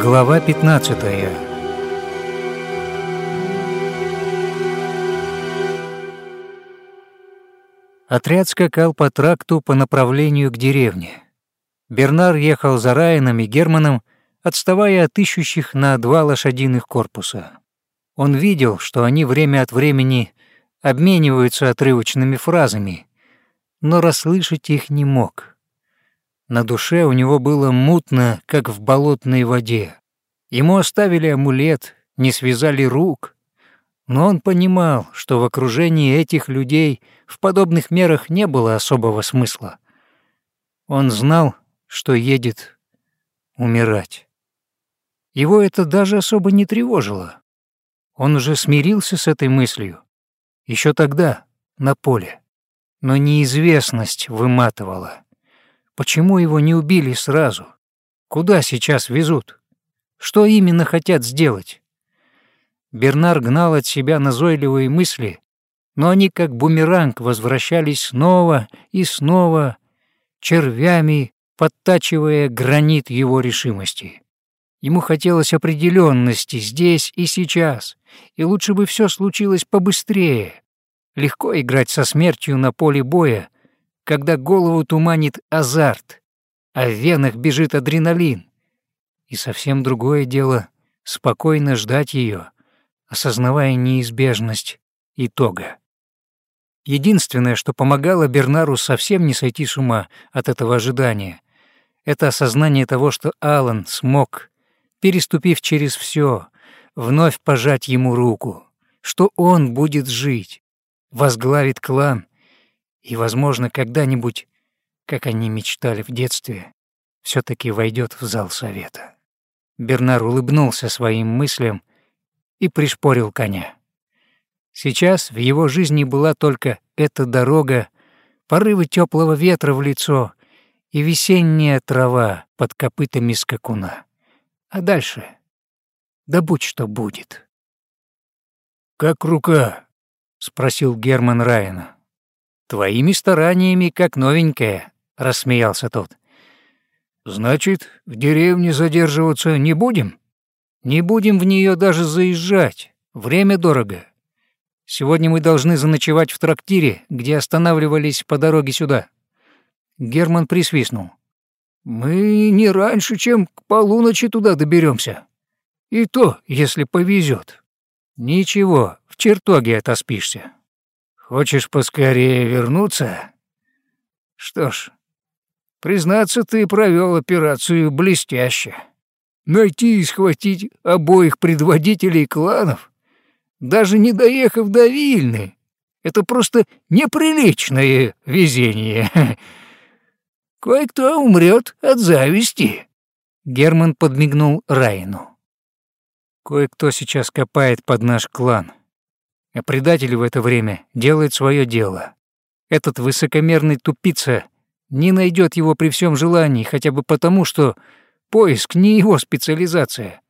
Глава 15 Отряд скакал по тракту по направлению к деревне. Бернар ехал за Райаном и Германом, отставая от ищущих на два лошадиных корпуса. Он видел, что они время от времени обмениваются отрывочными фразами, но расслышать их не мог. На душе у него было мутно, как в болотной воде. Ему оставили амулет, не связали рук, но он понимал, что в окружении этих людей в подобных мерах не было особого смысла. Он знал, что едет умирать. Его это даже особо не тревожило. Он уже смирился с этой мыслью. Еще тогда, на поле. Но неизвестность выматывала. Почему его не убили сразу? Куда сейчас везут? Что именно хотят сделать? Бернар гнал от себя назойливые мысли, но они как бумеранг возвращались снова и снова, червями подтачивая гранит его решимости. Ему хотелось определенности здесь и сейчас, и лучше бы все случилось побыстрее. Легко играть со смертью на поле боя, когда голову туманит азарт, а в венах бежит адреналин. И совсем другое дело — спокойно ждать ее, осознавая неизбежность итога. Единственное, что помогало Бернару совсем не сойти с ума от этого ожидания, это осознание того, что Алан смог, переступив через все, вновь пожать ему руку, что он будет жить, возглавит клан и, возможно, когда-нибудь, как они мечтали в детстве, все таки войдет в зал совета. Бернар улыбнулся своим мыслям и пришпорил коня. Сейчас в его жизни была только эта дорога, порывы теплого ветра в лицо и весенняя трава под копытами скакуна. А дальше? Да будь что будет. «Как рука?» — спросил Герман Райана. «Твоими стараниями, как новенькая», — рассмеялся тот. «Значит, в деревне задерживаться не будем? Не будем в нее даже заезжать. Время дорого. Сегодня мы должны заночевать в трактире, где останавливались по дороге сюда». Герман присвистнул. «Мы не раньше, чем к полуночи туда доберемся. И то, если повезет. Ничего, в чертоге отоспишься». Хочешь поскорее вернуться? Что ж, признаться, ты провел операцию блестяще. Найти и схватить обоих предводителей кланов, даже не доехав до Вильны, это просто неприличное везение. Кое-кто умрет от зависти. Герман подмигнул Райну. Кое-кто сейчас копает под наш клан а предатель в это время делает свое дело. Этот высокомерный тупица не найдет его при всем желании, хотя бы потому, что поиск не его специализация.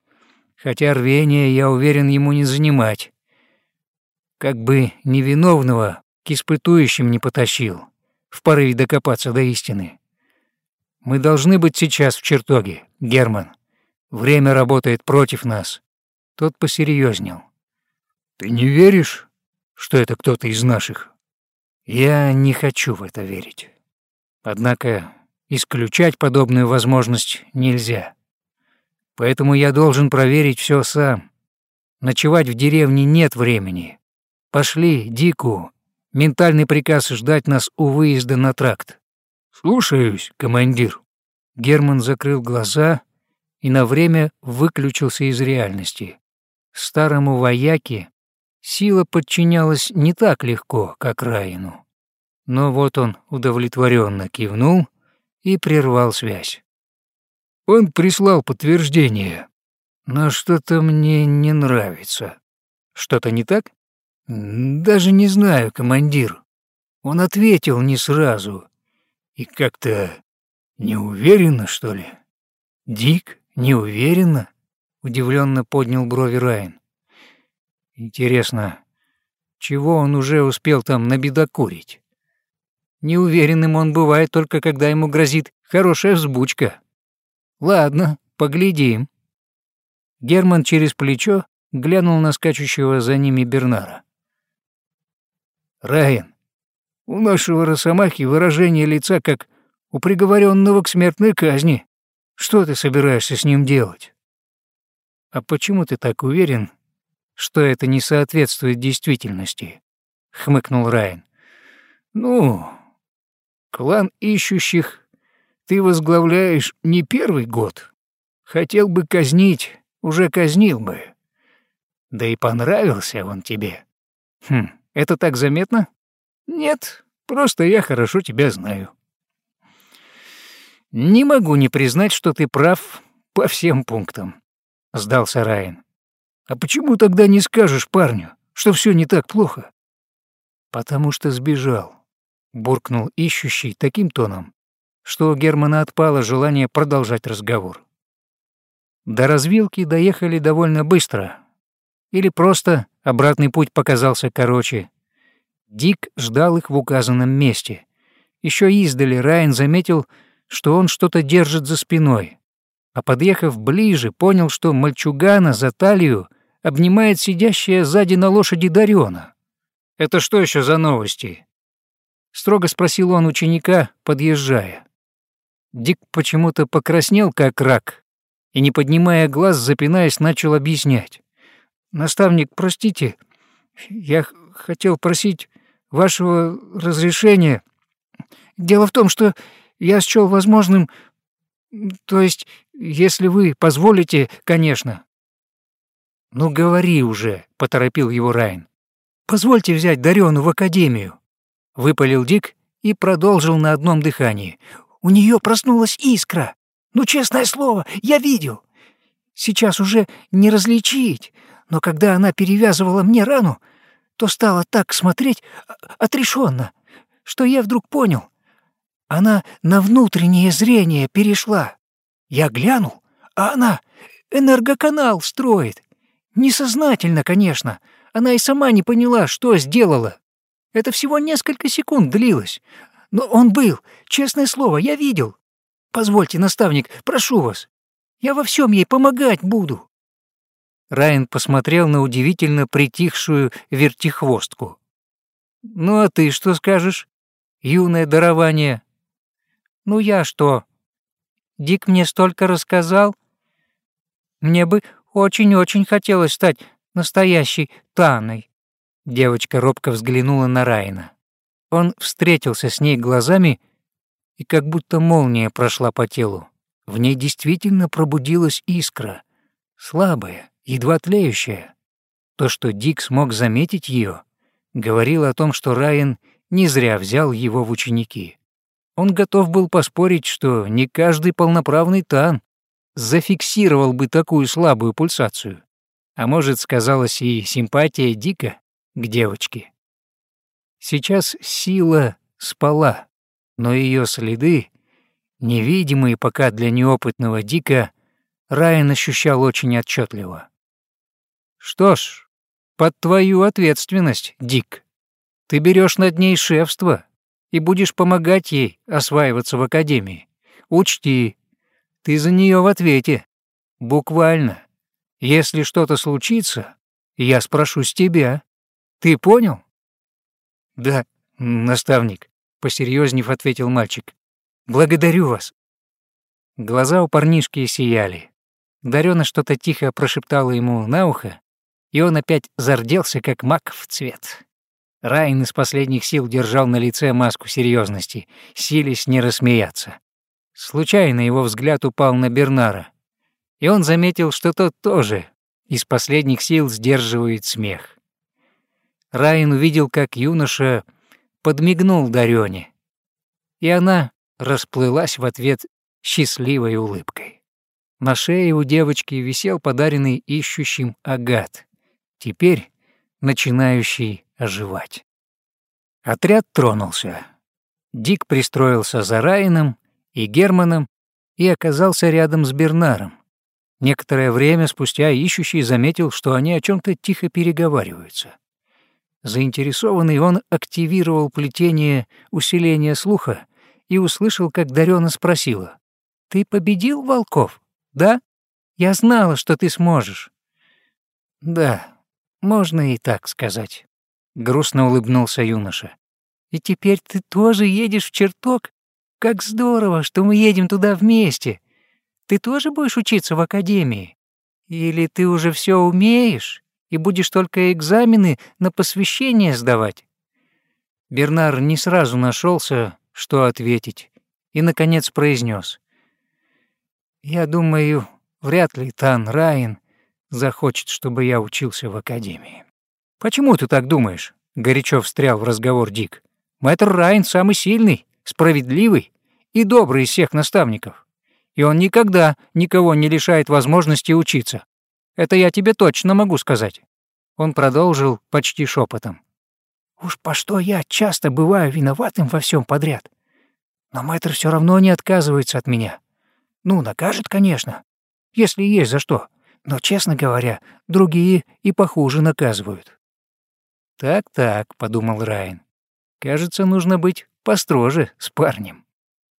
Хотя рвение, я уверен, ему не занимать. Как бы невиновного к испытующим не потащил, в порыве докопаться до истины. Мы должны быть сейчас в чертоге, Герман. Время работает против нас. Тот посерьезнел. Ты не веришь, что это кто-то из наших? Я не хочу в это верить. Однако исключать подобную возможность нельзя. Поэтому я должен проверить все сам. Ночевать в деревне нет времени. Пошли, Дику. Ментальный приказ ждать нас у выезда на тракт. Слушаюсь, командир. Герман закрыл глаза и на время выключился из реальности. Старому вояке Сила подчинялась не так легко, как Раину. Но вот он удовлетворенно кивнул и прервал связь. Он прислал подтверждение, но что-то мне не нравится. Что-то не так? Даже не знаю, командир. Он ответил не сразу. И как-то неуверенно, что ли? Дик, неуверенно? Удивленно поднял брови Райан. Интересно, чего он уже успел там набедокурить? Неуверенным он бывает только когда ему грозит хорошая взбучка. Ладно, поглядим. Герман через плечо глянул на скачущего за ними Бернара. «Райан, у нашего росомахи выражение лица как у приговоренного к смертной казни. Что ты собираешься с ним делать?» «А почему ты так уверен, что это не соответствует действительности?» — хмыкнул Райан. «Ну, клан ищущих ты возглавляешь не первый год. Хотел бы казнить, уже казнил бы. Да и понравился он тебе. Хм, это так заметно? Нет, просто я хорошо тебя знаю. Не могу не признать, что ты прав по всем пунктам, сдался Райан. А почему тогда не скажешь парню, что все не так плохо? Потому что сбежал, буркнул ищущий таким тоном, что у Германа отпало желание продолжать разговор. До развилки доехали довольно быстро. Или просто обратный путь показался короче. Дик ждал их в указанном месте. Еще издали Райан заметил, что он что-то держит за спиной. А подъехав ближе, понял, что мальчугана за талию обнимает сидящая сзади на лошади Дариона. «Это что еще за новости?» Строго спросил он ученика, подъезжая. Дик почему-то покраснел, как рак, и, не поднимая глаз, запинаясь, начал объяснять. «Наставник, простите, я хотел просить вашего разрешения. Дело в том, что я счел возможным, то есть, если вы позволите, конечно». «Ну, говори уже», — поторопил его Райн. «Позвольте взять Дарёну в академию», — выпалил Дик и продолжил на одном дыхании. «У нее проснулась искра. Ну, честное слово, я видел. Сейчас уже не различить, но когда она перевязывала мне рану, то стала так смотреть отрешенно, что я вдруг понял. Она на внутреннее зрение перешла. Я глянул, а она энергоканал строит. Несознательно, конечно. Она и сама не поняла, что сделала. Это всего несколько секунд длилось. Но он был, честное слово, я видел. Позвольте, наставник, прошу вас. Я во всем ей помогать буду». Райан посмотрел на удивительно притихшую вертихвостку. «Ну а ты что скажешь, юное дарование?» «Ну я что? Дик мне столько рассказал. Мне бы очень-очень хотелось стать настоящей Таной». Девочка робко взглянула на Райана. Он встретился с ней глазами и как будто молния прошла по телу. В ней действительно пробудилась искра, слабая, едва тлеющая. То, что Дик смог заметить ее, говорило о том, что Райан не зря взял его в ученики. Он готов был поспорить, что не каждый полноправный тан зафиксировал бы такую слабую пульсацию. А может, сказалась и симпатия Дика к девочке. Сейчас сила спала, но ее следы, невидимые пока для неопытного Дика, Райан ощущал очень отчетливо. «Что ж, под твою ответственность, Дик. Ты берешь над ней шефство и будешь помогать ей осваиваться в академии. Учти, ты за нее в ответе. Буквально. Если что-то случится, я спрошу с тебя. Ты понял?» «Да, наставник», — посерьезнев ответил мальчик. «Благодарю вас». Глаза у парнишки сияли. Дарёна что-то тихо прошептала ему на ухо, и он опять зарделся, как мак в цвет. Райн из последних сил держал на лице маску серьезности, силясь не рассмеяться. Случайно его взгляд упал на Бернара, и он заметил, что тот тоже из последних сил сдерживает смех. Райн увидел, как юноша подмигнул Дарёне, и она расплылась в ответ счастливой улыбкой. На шее у девочки висел подаренный ищущим агат, теперь начинающий оживать. Отряд тронулся. Дик пристроился за Райаном и Германом и оказался рядом с Бернаром. Некоторое время спустя ищущий заметил, что они о чем то тихо переговариваются. Заинтересованный он активировал плетение усиления слуха и услышал, как Дарёна спросила. «Ты победил волков, да? Я знала, что ты сможешь». «Да, можно и так сказать», — грустно улыбнулся юноша. «И теперь ты тоже едешь в чертог? Как здорово, что мы едем туда вместе. Ты тоже будешь учиться в академии? Или ты уже все умеешь и будешь только экзамены на посвящение сдавать?» Бернар не сразу нашелся, что ответить, и, наконец, произнес: «Я думаю, вряд ли Тан Райан захочет, чтобы я учился в академии». «Почему ты так думаешь?» — горячо встрял в разговор Дик. «Мэтр Райан самый сильный, справедливый и добрый из всех наставников. И он никогда никого не лишает возможности учиться. Это я тебе точно могу сказать». Он продолжил почти шепотом. «Уж по что я часто бываю виноватым во всем подряд. Но мэтр все равно не отказывается от меня. Ну, накажет, конечно, если есть за что. Но, честно говоря, другие и похуже наказывают. «Так-так», — подумал Райан. «Кажется, нужно быть построже с парнем».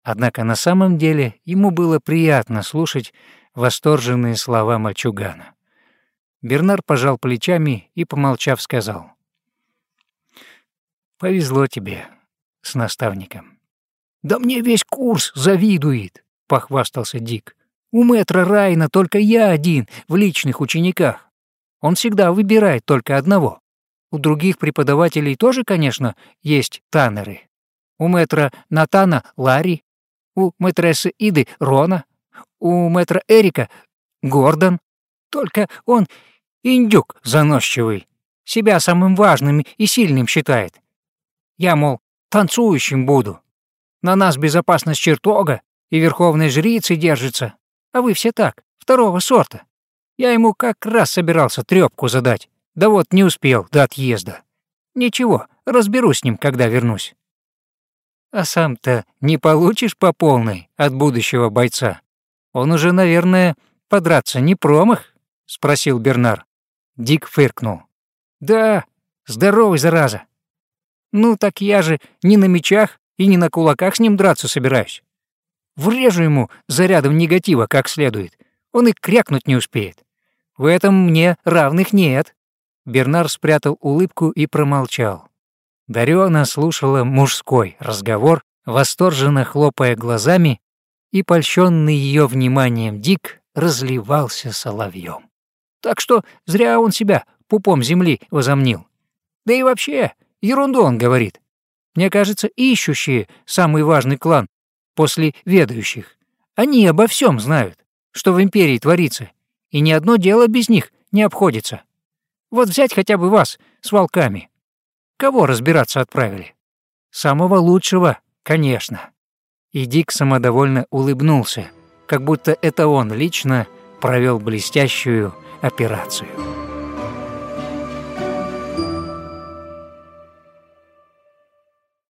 Однако на самом деле ему было приятно слушать восторженные слова мальчугана. Бернар пожал плечами и, помолчав, сказал. «Повезло тебе с наставником». «Да мне весь курс завидует», — похвастался Дик. «У мэтра Райна только я один в личных учениках. Он всегда выбирает только одного. У других преподавателей тоже, конечно, есть танеры. У мэтра Натана — Ларри, у мэтрессы Иды — Рона, у мэтра Эрика — Гордон. Только он индюк заносчивый, себя самым важным и сильным считает. Я, мол, танцующим буду. На нас безопасность чертога и верховной жрицы держится, а вы все так, второго сорта. Я ему как раз собирался трёпку задать, да вот не успел до отъезда. Ничего, разберусь с ним, когда вернусь. А сам-то не получишь по полной от будущего бойца? Он уже, наверное, подраться не промах? Спросил Бернар. Дик фыркнул. Да, здоровый, зараза. Ну так я же не на мечах и не на кулаках с ним драться собираюсь. Врежу ему зарядом негатива как следует. Он и крякнуть не успеет. В этом мне равных нет. Бернар спрятал улыбку и промолчал. Дарёна слушала мужской разговор, восторженно хлопая глазами, и, польщенный ее вниманием Дик, разливался соловьем. Так что зря он себя пупом земли возомнил. Да и вообще, ерунду он говорит. Мне кажется, ищущие — самый важный клан после ведающих. Они обо всем знают, что в Империи творится, и ни одно дело без них не обходится. Вот взять хотя бы вас с волками. Кого разбираться отправили? Самого лучшего, конечно. И Дик самодовольно улыбнулся, как будто это он лично провел блестящую операцию.